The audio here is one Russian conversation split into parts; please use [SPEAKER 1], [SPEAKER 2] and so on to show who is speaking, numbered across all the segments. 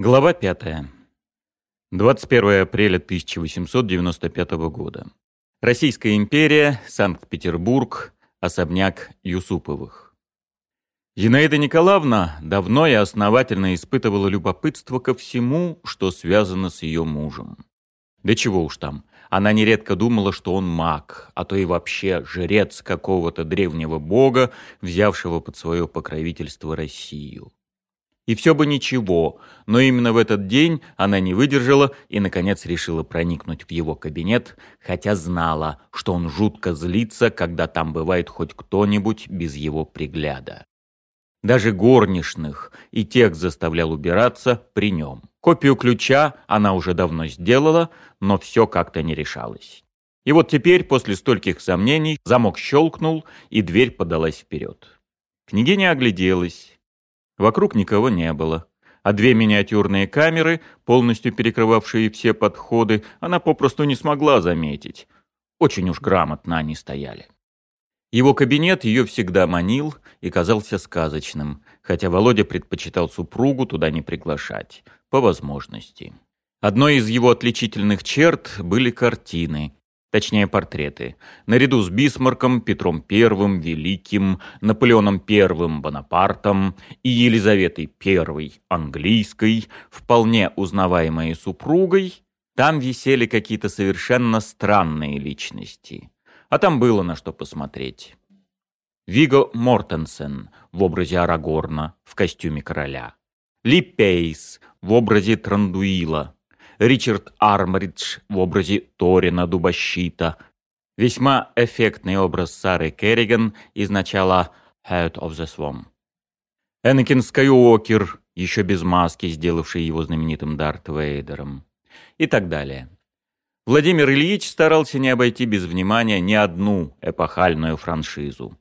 [SPEAKER 1] Глава 5. 21 апреля 1895 года. Российская империя, Санкт-Петербург, особняк Юсуповых. Зинаида Николаевна давно и основательно испытывала любопытство ко всему, что связано с ее мужем. Да чего уж там, она нередко думала, что он маг, а то и вообще жрец какого-то древнего бога, взявшего под свое покровительство Россию. И все бы ничего, но именно в этот день она не выдержала и, наконец, решила проникнуть в его кабинет, хотя знала, что он жутко злится, когда там бывает хоть кто-нибудь без его пригляда. Даже горничных и тех заставлял убираться при нем. Копию ключа она уже давно сделала, но все как-то не решалось. И вот теперь, после стольких сомнений, замок щелкнул, и дверь подалась вперед. Княгиня огляделась. Вокруг никого не было. А две миниатюрные камеры, полностью перекрывавшие все подходы, она попросту не смогла заметить. Очень уж грамотно они стояли. Его кабинет ее всегда манил и казался сказочным, хотя Володя предпочитал супругу туда не приглашать, по возможности. Одной из его отличительных черт были картины, Точнее, портреты. Наряду с Бисмарком, Петром I, Великим, Наполеоном I, Бонапартом и Елизаветой I, английской, вполне узнаваемой супругой, там висели какие-то совершенно странные личности. А там было на что посмотреть. Виго Мортенсен в образе Арагорна в костюме короля. Ли Пейс в образе Трандуила – Ричард Армридж в образе Торина Дубощита. Весьма эффектный образ Сары Керриган из начала «Head of the Swarm». Энакин Скайуокер, еще без маски, сделавший его знаменитым Дарт Вейдером. И так далее. Владимир Ильич старался не обойти без внимания ни одну эпохальную франшизу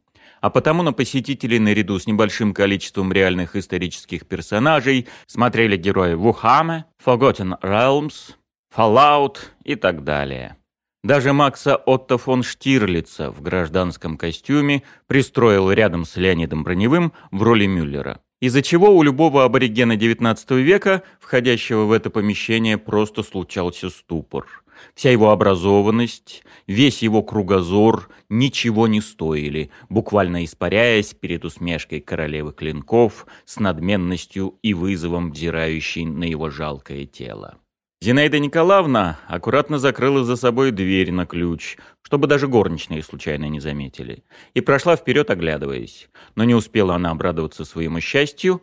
[SPEAKER 1] а потому на посетителей наряду с небольшим количеством реальных исторических персонажей смотрели герои Вухаме, Forgotten Realms, Fallout и так далее. Даже Макса Отто фон Штирлица в гражданском костюме пристроил рядом с Леонидом Броневым в роли Мюллера. Из-за чего у любого аборигена XIX века, входящего в это помещение, просто случался ступор – Вся его образованность, весь его кругозор ничего не стоили, буквально испаряясь перед усмешкой королевы клинков с надменностью и вызовом взирающей на его жалкое тело. Зинаида Николаевна аккуратно закрыла за собой дверь на ключ, чтобы даже горничные случайно не заметили, и прошла вперед, оглядываясь. Но не успела она обрадоваться своему счастью,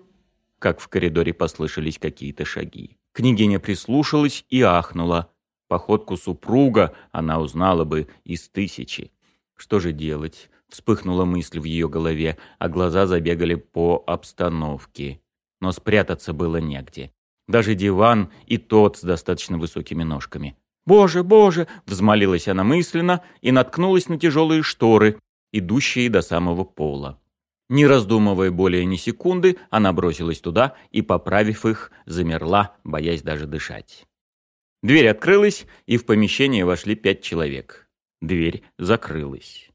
[SPEAKER 1] как в коридоре послышались какие-то шаги. Княгиня прислушалась и ахнула – Походку супруга она узнала бы из тысячи. Что же делать? Вспыхнула мысль в ее голове, а глаза забегали по обстановке. Но спрятаться было негде. Даже диван и тот с достаточно высокими ножками. «Боже, боже!» — взмолилась она мысленно и наткнулась на тяжелые шторы, идущие до самого пола. Не раздумывая более ни секунды, она бросилась туда и, поправив их, замерла, боясь даже дышать. Дверь открылась, и в помещение вошли пять человек. Дверь закрылась.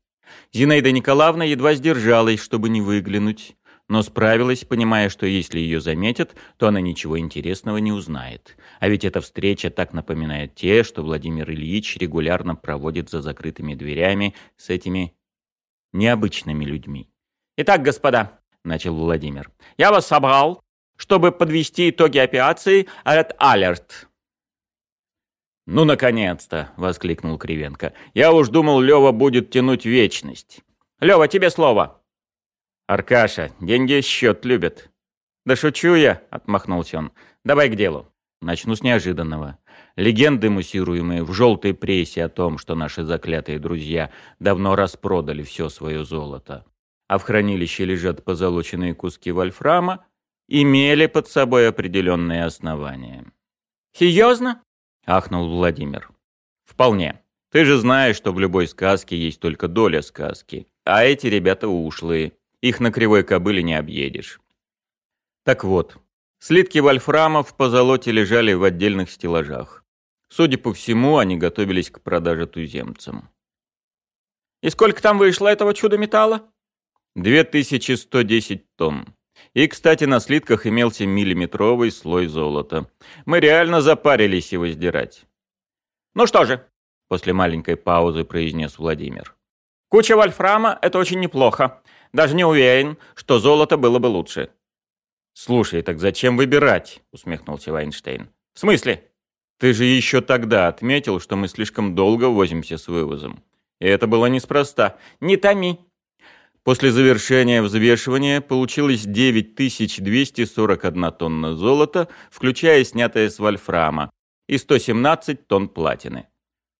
[SPEAKER 1] Зинаида Николаевна едва сдержалась, чтобы не выглянуть, но справилась, понимая, что если ее заметят, то она ничего интересного не узнает. А ведь эта встреча так напоминает те, что Владимир Ильич регулярно проводит за закрытыми дверями с этими необычными людьми. «Итак, господа», — начал Владимир, — «я вас собрал, чтобы подвести итоги операции Red Alert». «Ну, наконец-то!» — воскликнул Кривенко. «Я уж думал, Лёва будет тянуть вечность. Лёва, тебе слово!» «Аркаша, деньги счет любят». «Да шучу я!» — отмахнулся он. «Давай к делу. Начну с неожиданного. Легенды, муссируемые в желтой прессе о том, что наши заклятые друзья давно распродали все свое золото, а в хранилище лежат позолоченные куски вольфрама, имели под собой определенные основания». «Серьезно?» Ахнул Владимир. Вполне. Ты же знаешь, что в любой сказке есть только доля сказки. А эти ребята ушлые. Их на кривой кобыле не объедешь. Так вот, слитки вольфрама в позолоте лежали в отдельных стеллажах. Судя по всему, они готовились к продаже туземцам. «И сколько там вышло этого чуда металла?» «2110 тонн. И, кстати, на слитках имелся миллиметровый слой золота. Мы реально запарились его сдирать.
[SPEAKER 2] «Ну что же», —
[SPEAKER 1] после маленькой паузы произнес Владимир.
[SPEAKER 2] «Куча вольфрама — это очень неплохо. Даже не уверен, что золото было бы лучше».
[SPEAKER 1] «Слушай, так зачем выбирать?» — усмехнулся Вайнштейн.
[SPEAKER 2] «В смысле?»
[SPEAKER 1] «Ты же еще тогда отметил, что мы слишком долго возимся с вывозом. И это было неспроста.
[SPEAKER 2] Не томи»,
[SPEAKER 1] После завершения взвешивания получилось 9241 тонна золота, включая снятое с вольфрама, и 117 тонн платины.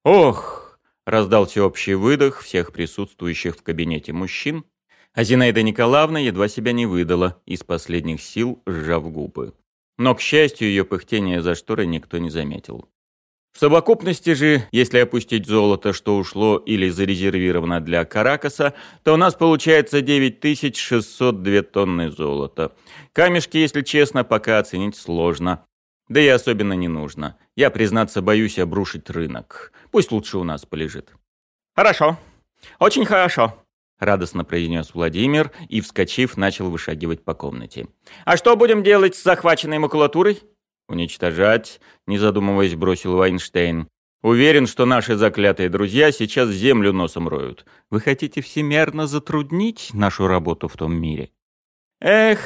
[SPEAKER 1] «Ох!» – раздался общий выдох всех присутствующих в кабинете мужчин, а Зинаида Николаевна едва себя не выдала, из последних сил сжав губы. Но, к счастью, ее пыхтение за шторой никто не заметил. В совокупности же, если опустить золото, что ушло или зарезервировано для Каракаса, то у нас получается 9602 тонны золота. Камешки, если честно, пока оценить сложно. Да и особенно не нужно. Я, признаться, боюсь обрушить рынок. Пусть лучше у нас полежит.
[SPEAKER 2] «Хорошо. Очень хорошо», —
[SPEAKER 1] радостно произнес Владимир и, вскочив, начал вышагивать по комнате.
[SPEAKER 2] «А что будем делать с захваченной макулатурой?»
[SPEAKER 1] «Уничтожать», — не задумываясь, бросил Вайнштейн. «Уверен, что наши заклятые друзья сейчас землю носом роют. Вы хотите всемерно затруднить нашу работу в том мире?»
[SPEAKER 2] «Эх,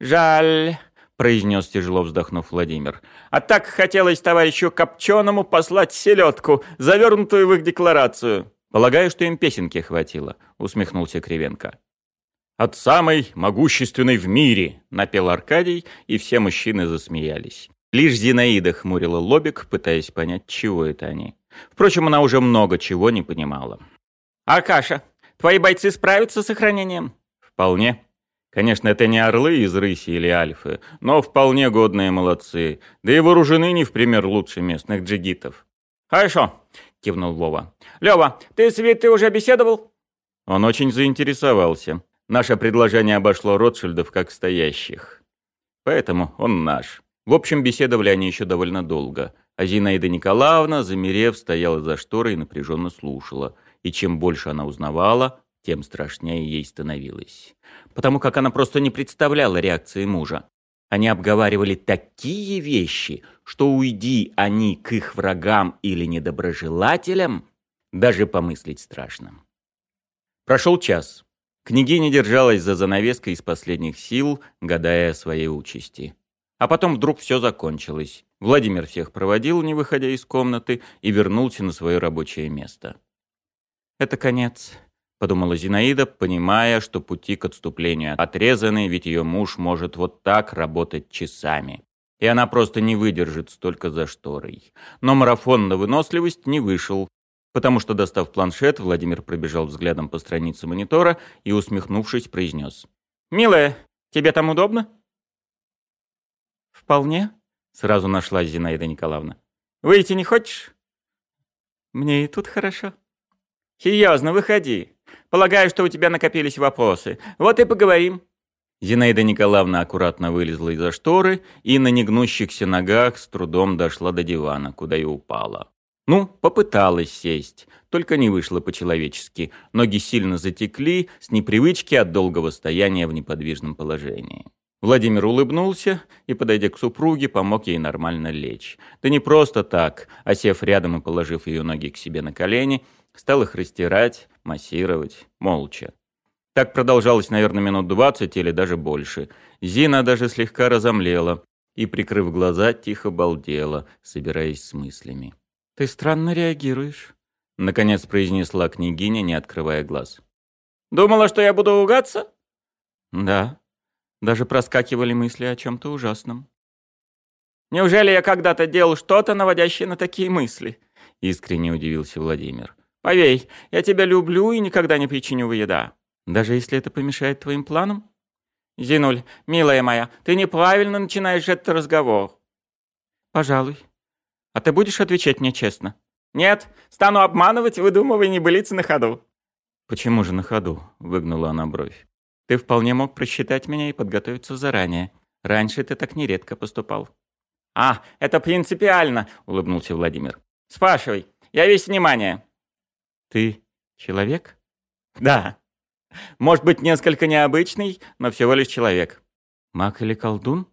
[SPEAKER 2] жаль», — произнес тяжело вздохнув Владимир. «А так хотелось товарищу Копченому послать селедку, завернутую в их декларацию».
[SPEAKER 1] «Полагаю, что им песенки хватило», — усмехнулся Кривенко. «От самой могущественной в мире!» — напел Аркадий, и все мужчины засмеялись. Лишь Зинаида хмурила лобик, пытаясь понять, чего это они. Впрочем, она уже много чего не понимала.
[SPEAKER 2] «Аркаша, твои бойцы справятся с сохранением?»
[SPEAKER 1] «Вполне. Конечно, это не орлы из рыси или альфы, но вполне годные молодцы, да и вооружены не в пример лучше местных джигитов».
[SPEAKER 2] «Хорошо», — кивнул Вова. «Лёва, ты с Витой уже беседовал?»
[SPEAKER 1] Он очень заинтересовался. Наше предложение обошло Ротшильдов как стоящих. Поэтому он наш. В общем, беседовали они еще довольно долго. А Зинаида Николаевна, замерев, стояла за шторой и напряженно слушала. И чем больше она узнавала, тем страшнее ей становилось. Потому как она просто не представляла реакции мужа. Они обговаривали такие вещи, что уйди они к их врагам или недоброжелателям, даже помыслить страшно. Прошел час. Княгиня держалась за занавеской из последних сил, гадая о своей участи. А потом вдруг все закончилось. Владимир всех проводил, не выходя из комнаты, и вернулся на свое рабочее место. «Это конец», — подумала Зинаида, понимая, что пути к отступлению отрезаны, ведь ее муж может вот так работать часами. И она просто не выдержит столько за шторой. Но марафон на выносливость не вышел, потому что, достав планшет, Владимир пробежал взглядом по странице монитора и, усмехнувшись, произнес.
[SPEAKER 2] «Милая, тебе там удобно?»
[SPEAKER 1] «Вполне», — сразу нашла Зинаида Николаевна.
[SPEAKER 2] «Выйти не хочешь?»
[SPEAKER 1] «Мне и тут хорошо».
[SPEAKER 2] «Серьезно, выходи. Полагаю, что у тебя накопились вопросы. Вот и поговорим».
[SPEAKER 1] Зинаида Николаевна аккуратно вылезла из-за шторы и на негнущихся ногах с трудом дошла до дивана, куда и упала. Ну, попыталась сесть, только не вышло по-человечески. Ноги сильно затекли с непривычки от долгого стояния в неподвижном положении. Владимир улыбнулся и, подойдя к супруге, помог ей нормально лечь. Да не просто так, а сев рядом и положив ее ноги к себе на колени, стал их растирать, массировать, молча. Так продолжалось, наверное, минут двадцать или даже больше. Зина даже слегка разомлела и, прикрыв глаза, тихо балдела, собираясь с мыслями.
[SPEAKER 2] «Ты странно реагируешь», —
[SPEAKER 1] наконец произнесла княгиня, не открывая глаз.
[SPEAKER 2] «Думала, что я буду ругаться?»
[SPEAKER 1] «Да. Даже проскакивали мысли о чем-то ужасном».
[SPEAKER 2] «Неужели я когда-то делал что-то, наводящее на такие мысли?»
[SPEAKER 1] — искренне удивился Владимир.
[SPEAKER 2] «Поверь, я тебя люблю и никогда не причиню вреда».
[SPEAKER 1] «Даже если это помешает твоим планам?»
[SPEAKER 2] «Зинуль, милая моя, ты неправильно начинаешь этот разговор».
[SPEAKER 1] «Пожалуй», а ты будешь отвечать мне честно?
[SPEAKER 2] Нет, стану обманывать, выдумывая небылицы на ходу.
[SPEAKER 1] Почему же на ходу? Выгнула она бровь. Ты вполне мог просчитать меня и подготовиться заранее. Раньше ты так нередко поступал.
[SPEAKER 2] А, это принципиально, улыбнулся Владимир. Спрашивай, я весь внимание.
[SPEAKER 1] Ты человек?
[SPEAKER 2] Да. Может быть, несколько необычный, но всего лишь человек.
[SPEAKER 1] Маг или колдун?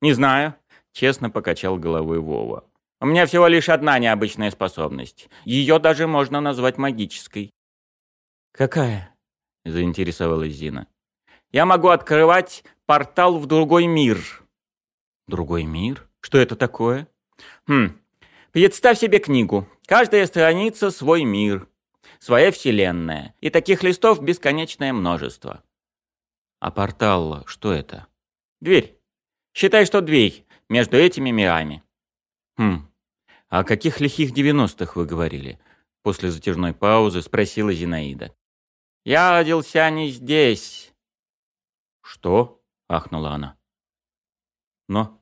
[SPEAKER 2] Не знаю, честно покачал головой Вова. У меня всего лишь одна необычная способность. Ее даже можно назвать магической.
[SPEAKER 1] Какая? заинтересовалась Зина.
[SPEAKER 2] Я могу открывать портал в другой мир.
[SPEAKER 1] Другой мир? Что это такое?
[SPEAKER 2] Хм. Представь себе книгу. Каждая страница свой мир, своя вселенная, и таких листов бесконечное множество.
[SPEAKER 1] А портал что это?
[SPEAKER 2] Дверь. Считай, что дверь между этими мирами.
[SPEAKER 1] Хм. О каких лихих девяностых вы говорили? После затяжной паузы спросила Зинаида.
[SPEAKER 2] Я родился не здесь.
[SPEAKER 1] Что? ахнула она.
[SPEAKER 2] Но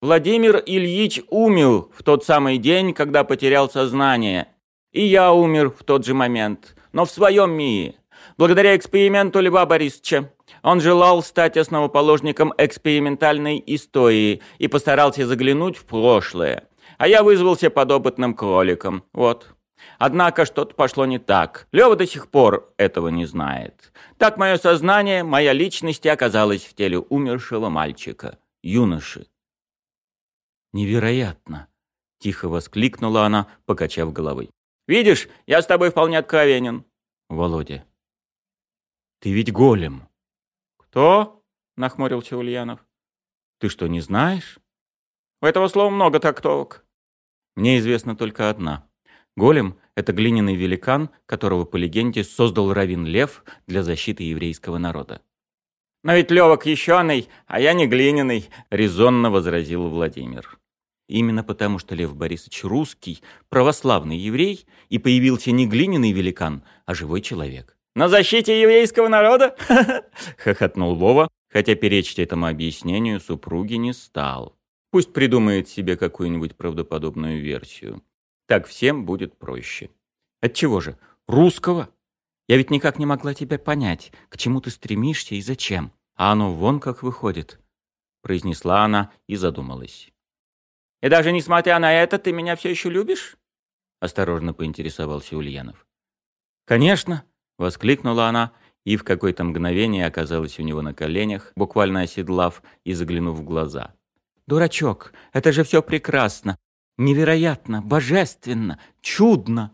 [SPEAKER 2] Владимир Ильич умер в тот самый день, когда потерял сознание. И я умер в тот же момент, но в своем мире. Благодаря эксперименту Льва Борисовича. Он желал стать основоположником экспериментальной истории и постарался заглянуть в прошлое. А я вызвался подопытным кроликом. Вот. Однако что-то пошло не так. Лёва до сих пор этого не знает. Так мое сознание, моя личность оказалась в теле умершего мальчика, юноши.
[SPEAKER 1] «Невероятно!» — тихо воскликнула она, покачав головой.
[SPEAKER 2] «Видишь, я с тобой вполне откровенен».
[SPEAKER 1] «Володя, ты ведь голем».
[SPEAKER 2] «Кто?» — нахмурился Ульянов.
[SPEAKER 1] «Ты что, не знаешь?»
[SPEAKER 2] «У этого слова много трактовок».
[SPEAKER 1] «Мне известна только одна. Голем — это глиняный великан, которого, по легенде, создал Равин Лев для защиты еврейского народа.
[SPEAKER 2] «Но ведь Лёва крещеный, а я не глиняный», —
[SPEAKER 1] резонно возразил Владимир. Именно потому, что Лев Борисович русский, православный еврей, и появился не глиняный великан, а живой человек.
[SPEAKER 2] «На защите еврейского народа?»
[SPEAKER 1] — хохотнул Вова, хотя перечить этому объяснению супруги не стал. Пусть придумает себе какую-нибудь правдоподобную версию. Так всем будет проще. Отчего же? Русского? Я ведь никак не могла тебя понять, к чему ты стремишься и зачем. А оно вон как выходит. Произнесла она и задумалась.
[SPEAKER 2] «И даже несмотря на это, ты меня все еще любишь?»
[SPEAKER 1] Осторожно поинтересовался Ульянов. «Конечно!» — воскликнула она и в какое-то мгновение оказалась у него на коленях, буквально оседлав и заглянув в глаза. «Дурачок, это же все прекрасно! Невероятно, божественно, чудно.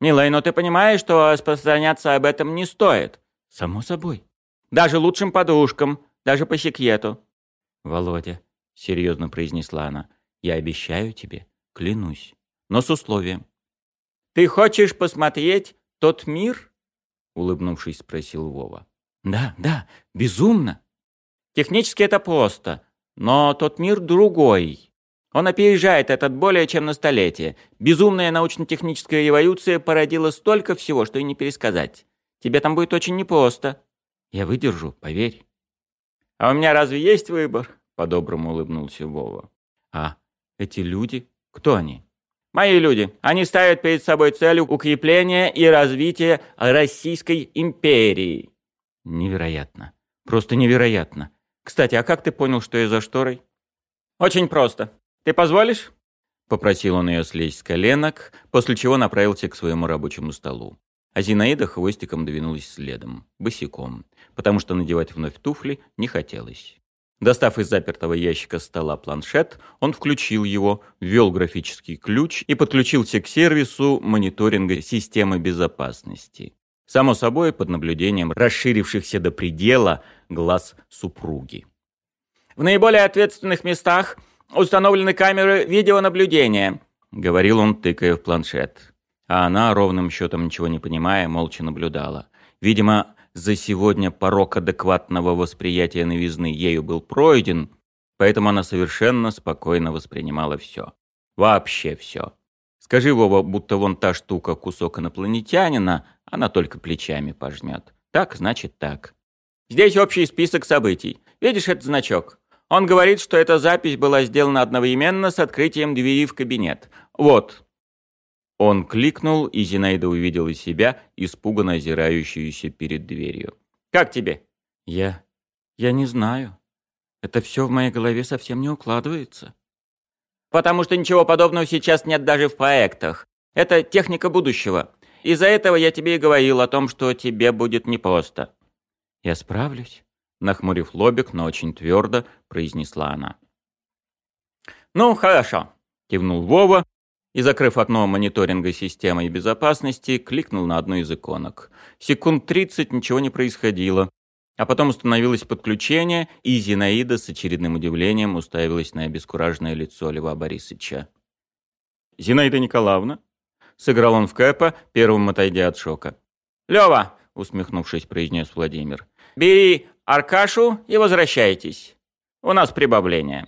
[SPEAKER 2] Милая, но ты понимаешь, что распространяться об этом не стоит?
[SPEAKER 1] Само собой.
[SPEAKER 2] Даже лучшим подружкам, даже по секрету.
[SPEAKER 1] Володя, серьезно произнесла она, я обещаю тебе, клянусь, но с условием.
[SPEAKER 2] Ты хочешь посмотреть тот мир?
[SPEAKER 1] Улыбнувшись, спросил Вова. Да, да, безумно.
[SPEAKER 2] Технически это просто, но тот мир другой. Он опережает этот более чем на столетие. Безумная научно-техническая революция породила столько всего, что и не пересказать. Тебе там будет очень непросто.
[SPEAKER 1] Я выдержу, поверь.
[SPEAKER 2] А у меня разве есть выбор? По-доброму улыбнулся Вова.
[SPEAKER 1] А эти люди? Кто они?
[SPEAKER 2] Мои люди. Они ставят перед собой целью укрепления и развития Российской империи.
[SPEAKER 1] Невероятно. Просто невероятно. Кстати, а как ты понял, что я за шторой?
[SPEAKER 2] Очень просто. «Ты позволишь?»
[SPEAKER 1] Попросил он ее слезть с коленок, после чего направился к своему рабочему столу. А Зинаида хвостиком двинулась следом, босиком, потому что надевать вновь туфли не хотелось. Достав из запертого ящика стола планшет, он включил его, ввел графический ключ и подключился к сервису мониторинга системы безопасности. Само собой, под наблюдением расширившихся до предела глаз супруги.
[SPEAKER 2] В наиболее ответственных местах установлены камеры видеонаблюдения», — говорил он, тыкая в планшет.
[SPEAKER 1] А она, ровным счетом ничего не понимая, молча наблюдала. Видимо, за сегодня порог адекватного восприятия новизны ею был пройден, поэтому она совершенно спокойно воспринимала все. Вообще все. Скажи, Вова, будто вон та штука кусок инопланетянина, она только плечами пожмет. Так, значит так.
[SPEAKER 2] Здесь общий список событий. Видишь этот значок? Он говорит, что эта запись была сделана одновременно с открытием двери в кабинет. Вот».
[SPEAKER 1] Он кликнул, и Зинаида увидела себя, испуганно озирающуюся перед дверью.
[SPEAKER 2] «Как тебе?»
[SPEAKER 1] «Я... я не знаю. Это все в моей голове совсем не укладывается».
[SPEAKER 2] «Потому что ничего подобного сейчас нет даже в проектах. Это техника будущего. Из-за этого я тебе и говорил о том, что тебе будет непросто».
[SPEAKER 1] «Я справлюсь», Нахмурив лобик, но очень твердо, произнесла она.
[SPEAKER 2] «Ну, хорошо», — кивнул Вова
[SPEAKER 1] и, закрыв окно мониторинга системы безопасности, кликнул на одну из иконок. Секунд тридцать ничего не происходило, а потом установилось подключение, и Зинаида с очередным удивлением уставилась на обескураженное лицо Льва Борисовича. «Зинаида Николаевна?» — сыграл он в Кэпа, первым отойдя от шока.
[SPEAKER 2] «Лёва!» — усмехнувшись, произнес Владимир. «Бери Аркашу и возвращайтесь. У нас прибавление».